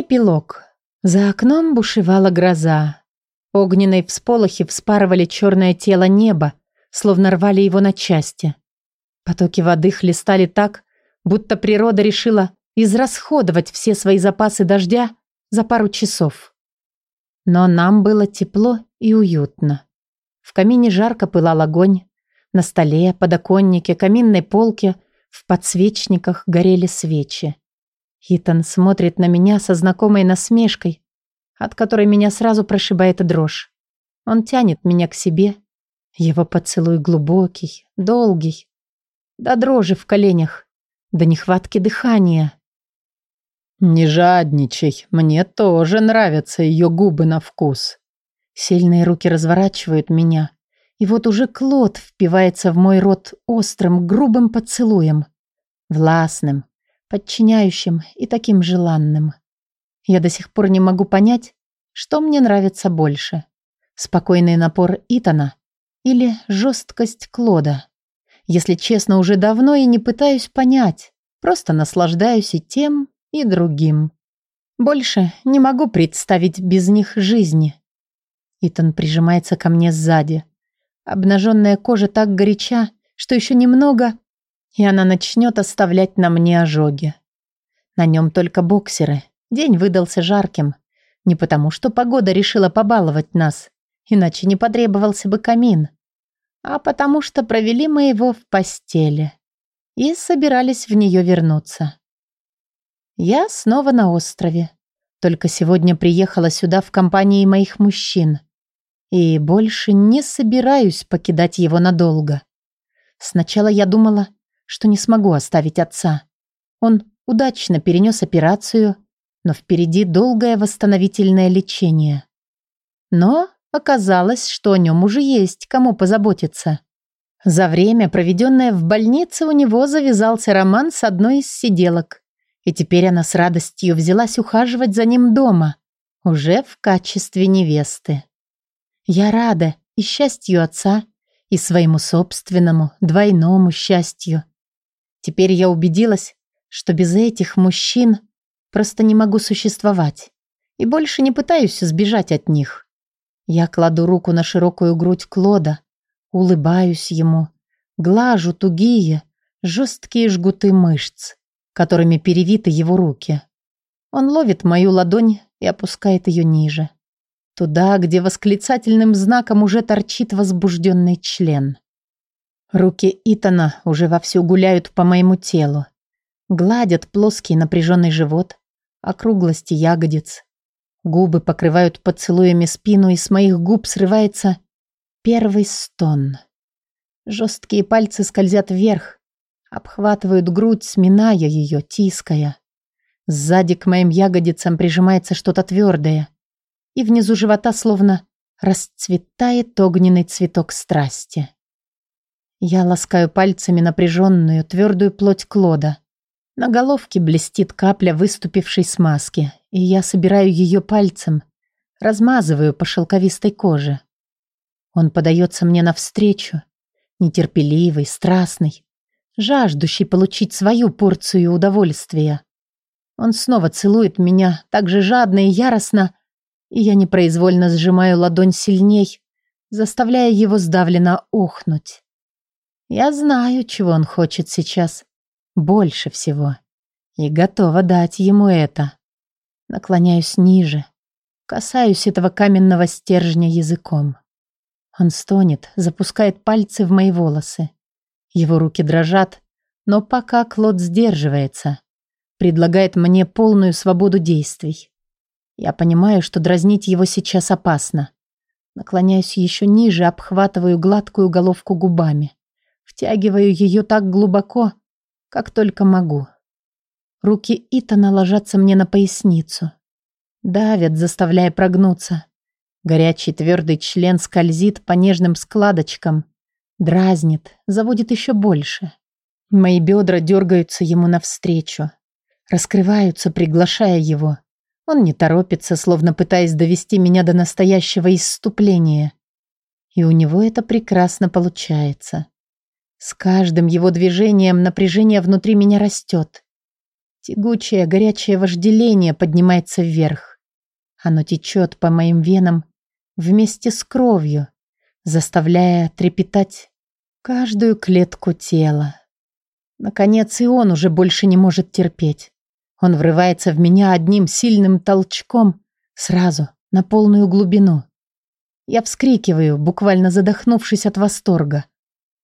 Эпилог. За окном бушевала гроза. Огненные всполохи вспарывали черное тело неба, словно рвали его на части. Потоки воды хлестали так, будто природа решила израсходовать все свои запасы дождя за пару часов. Но нам было тепло и уютно. В камине жарко пылал огонь. На столе, подоконнике, каминной полке, в подсвечниках горели свечи. Итан смотрит на меня со знакомой насмешкой, от которой меня сразу прошибает дрожь. Он тянет меня к себе. Его поцелуй глубокий, долгий. До дрожи в коленях, до нехватки дыхания. «Не жадничай, мне тоже нравятся ее губы на вкус». Сильные руки разворачивают меня, и вот уже Клод впивается в мой рот острым, грубым поцелуем. Властным, подчиняющим и таким желанным. Я до сих пор не могу понять, что мне нравится больше. Спокойный напор Итана или жесткость Клода. Если честно, уже давно и не пытаюсь понять, просто наслаждаюсь и тем, и другим. Больше не могу представить без них жизни. Итан прижимается ко мне сзади. Обнаженная кожа так горяча, что еще немного, и она начнет оставлять на мне ожоги. На нем только боксеры. День выдался жарким. Не потому, что погода решила побаловать нас, иначе не потребовался бы камин, а потому что провели мы его в постели и собирались в нее вернуться. Я снова на острове. Только сегодня приехала сюда в компании моих мужчин. И больше не собираюсь покидать его надолго. Сначала я думала, что не смогу оставить отца. Он удачно перенес операцию, но впереди долгое восстановительное лечение. Но оказалось, что о нем уже есть кому позаботиться. За время, проведенное в больнице, у него завязался роман с одной из сиделок. И теперь она с радостью взялась ухаживать за ним дома, уже в качестве невесты. Я рада и счастью отца, и своему собственному двойному счастью. Теперь я убедилась, что без этих мужчин просто не могу существовать и больше не пытаюсь сбежать от них. Я кладу руку на широкую грудь Клода, улыбаюсь ему, глажу тугие, жесткие жгуты мышц, которыми перевиты его руки. Он ловит мою ладонь и опускает ее ниже. Туда, где восклицательным знаком уже торчит возбужденный член. Руки Итана уже вовсю гуляют по моему телу. Гладят плоский напряженный живот, округлости ягодиц. Губы покрывают поцелуями спину, и с моих губ срывается первый стон. Жесткие пальцы скользят вверх, обхватывают грудь, сминая ее, тиская. Сзади к моим ягодицам прижимается что-то твердое, и внизу живота словно расцветает огненный цветок страсти. Я ласкаю пальцами напряженную, твердую плоть Клода. На головке блестит капля выступившей смазки, и я собираю ее пальцем, размазываю по шелковистой коже. Он подается мне навстречу, нетерпеливый, страстный, жаждущий получить свою порцию удовольствия. Он снова целует меня так же жадно и яростно, и я непроизвольно сжимаю ладонь сильней, заставляя его сдавленно охнуть. Я знаю, чего он хочет сейчас. Больше всего. И готова дать ему это. Наклоняюсь ниже. Касаюсь этого каменного стержня языком. Он стонет, запускает пальцы в мои волосы. Его руки дрожат, но пока Клод сдерживается. Предлагает мне полную свободу действий. Я понимаю, что дразнить его сейчас опасно. Наклоняюсь еще ниже, обхватываю гладкую головку губами. Втягиваю ее так глубоко, как только могу. Руки Итана ложатся мне на поясницу. Давят, заставляя прогнуться. Горячий твердый член скользит по нежным складочкам. Дразнит, заводит еще больше. Мои бедра дергаются ему навстречу. Раскрываются, приглашая его. Он не торопится, словно пытаясь довести меня до настоящего исступления. И у него это прекрасно получается. С каждым его движением напряжение внутри меня растет. Тягучее, горячее вожделение поднимается вверх. Оно течет по моим венам вместе с кровью, заставляя трепетать каждую клетку тела. Наконец и он уже больше не может терпеть. Он врывается в меня одним сильным толчком сразу, на полную глубину. Я вскрикиваю, буквально задохнувшись от восторга.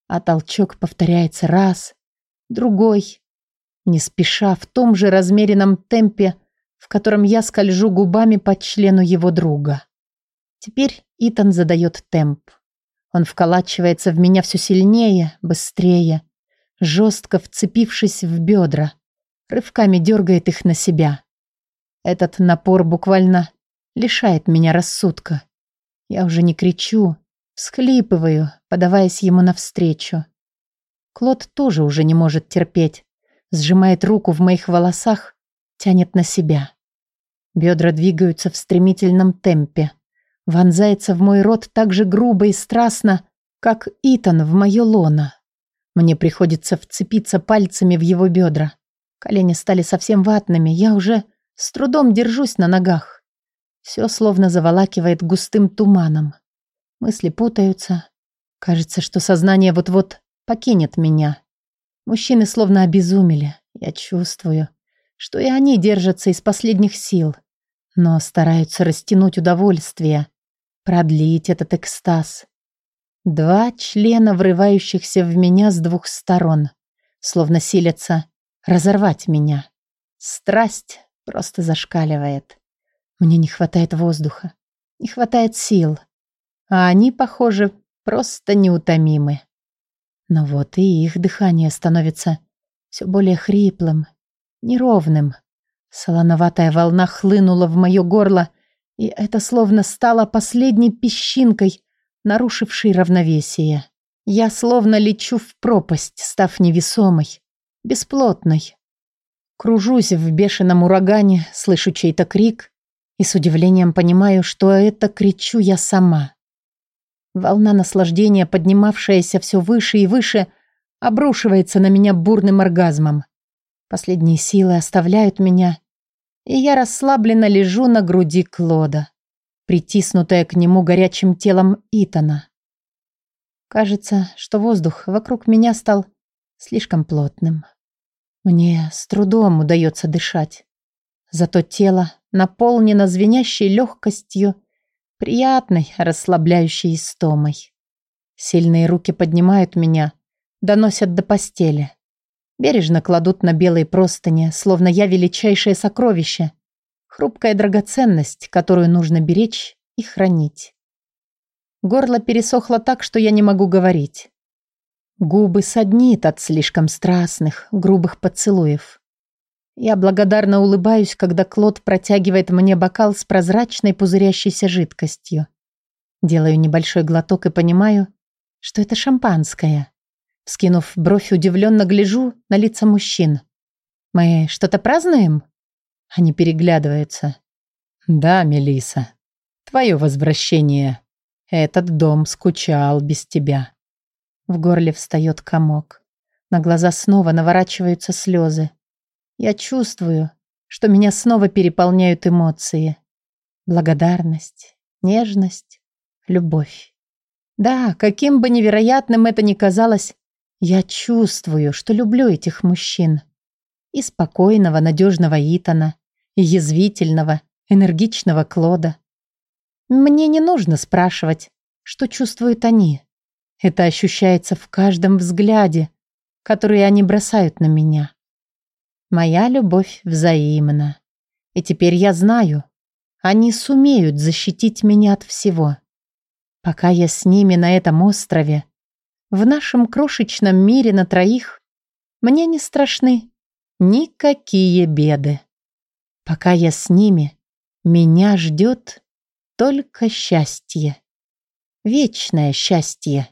А толчок повторяется раз, другой, не спеша в том же размеренном темпе, в котором я скольжу губами по члену его друга. Теперь Итан задает темп. Он вколачивается в меня все сильнее, быстрее, жестко вцепившись в бедра, рывками дергает их на себя. Этот напор буквально лишает меня рассудка. Я уже не кричу, всхлипываю, подаваясь ему навстречу. Клод тоже уже не может терпеть, сжимает руку в моих волосах, тянет на себя. Бедра двигаются в стремительном темпе. Вонзается в мой рот так же грубо и страстно, как Итан в мое лоно. Мне приходится вцепиться пальцами в его бедра. Колени стали совсем ватными, я уже с трудом держусь на ногах. Все словно заволакивает густым туманом. Мысли путаются. Кажется, что сознание вот-вот покинет меня. Мужчины словно обезумели. Я чувствую, что и они держатся из последних сил, но стараются растянуть удовольствие, продлить этот экстаз. Два члена, врывающихся в меня с двух сторон, словно силятся разорвать меня. Страсть просто зашкаливает. Мне не хватает воздуха, не хватает сил, а они, похоже, просто неутомимы. Но вот и их дыхание становится все более хриплым, неровным. Солоноватая волна хлынула в мое горло, и это словно стало последней песчинкой, нарушившей равновесие. Я словно лечу в пропасть, став невесомой, бесплотной. Кружусь в бешеном урагане, слышу чей-то крик и с удивлением понимаю, что это кричу я сама. Волна наслаждения, поднимавшаяся все выше и выше, обрушивается на меня бурным оргазмом. Последние силы оставляют меня, и я расслабленно лежу на груди Клода, притиснутая к нему горячим телом Итана. Кажется, что воздух вокруг меня стал слишком плотным. Мне с трудом удается дышать. Зато тело наполнено звенящей легкостью приятной, расслабляющей истомой. Сильные руки поднимают меня, доносят до постели. Бережно кладут на белые простыни, словно я величайшее сокровище, хрупкая драгоценность, которую нужно беречь и хранить. Горло пересохло так, что я не могу говорить. Губы саднит от слишком страстных, грубых поцелуев. Я благодарно улыбаюсь, когда Клод протягивает мне бокал с прозрачной пузырящейся жидкостью. Делаю небольшой глоток и понимаю, что это шампанское. Вскинув бровь, удивленно гляжу на лица мужчин. «Мы что-то празднуем?» Они переглядываются. «Да, Мелиса, твое возвращение. Этот дом скучал без тебя». В горле встает комок. На глаза снова наворачиваются слезы. Я чувствую, что меня снова переполняют эмоции. Благодарность, нежность, любовь. Да, каким бы невероятным это ни казалось, я чувствую, что люблю этих мужчин. И спокойного, надежного Итана, и язвительного, энергичного Клода. Мне не нужно спрашивать, что чувствуют они. Это ощущается в каждом взгляде, который они бросают на меня. Моя любовь взаимна. И теперь я знаю, они сумеют защитить меня от всего. Пока я с ними на этом острове, в нашем крошечном мире на троих, мне не страшны никакие беды. Пока я с ними, меня ждет только счастье. Вечное счастье.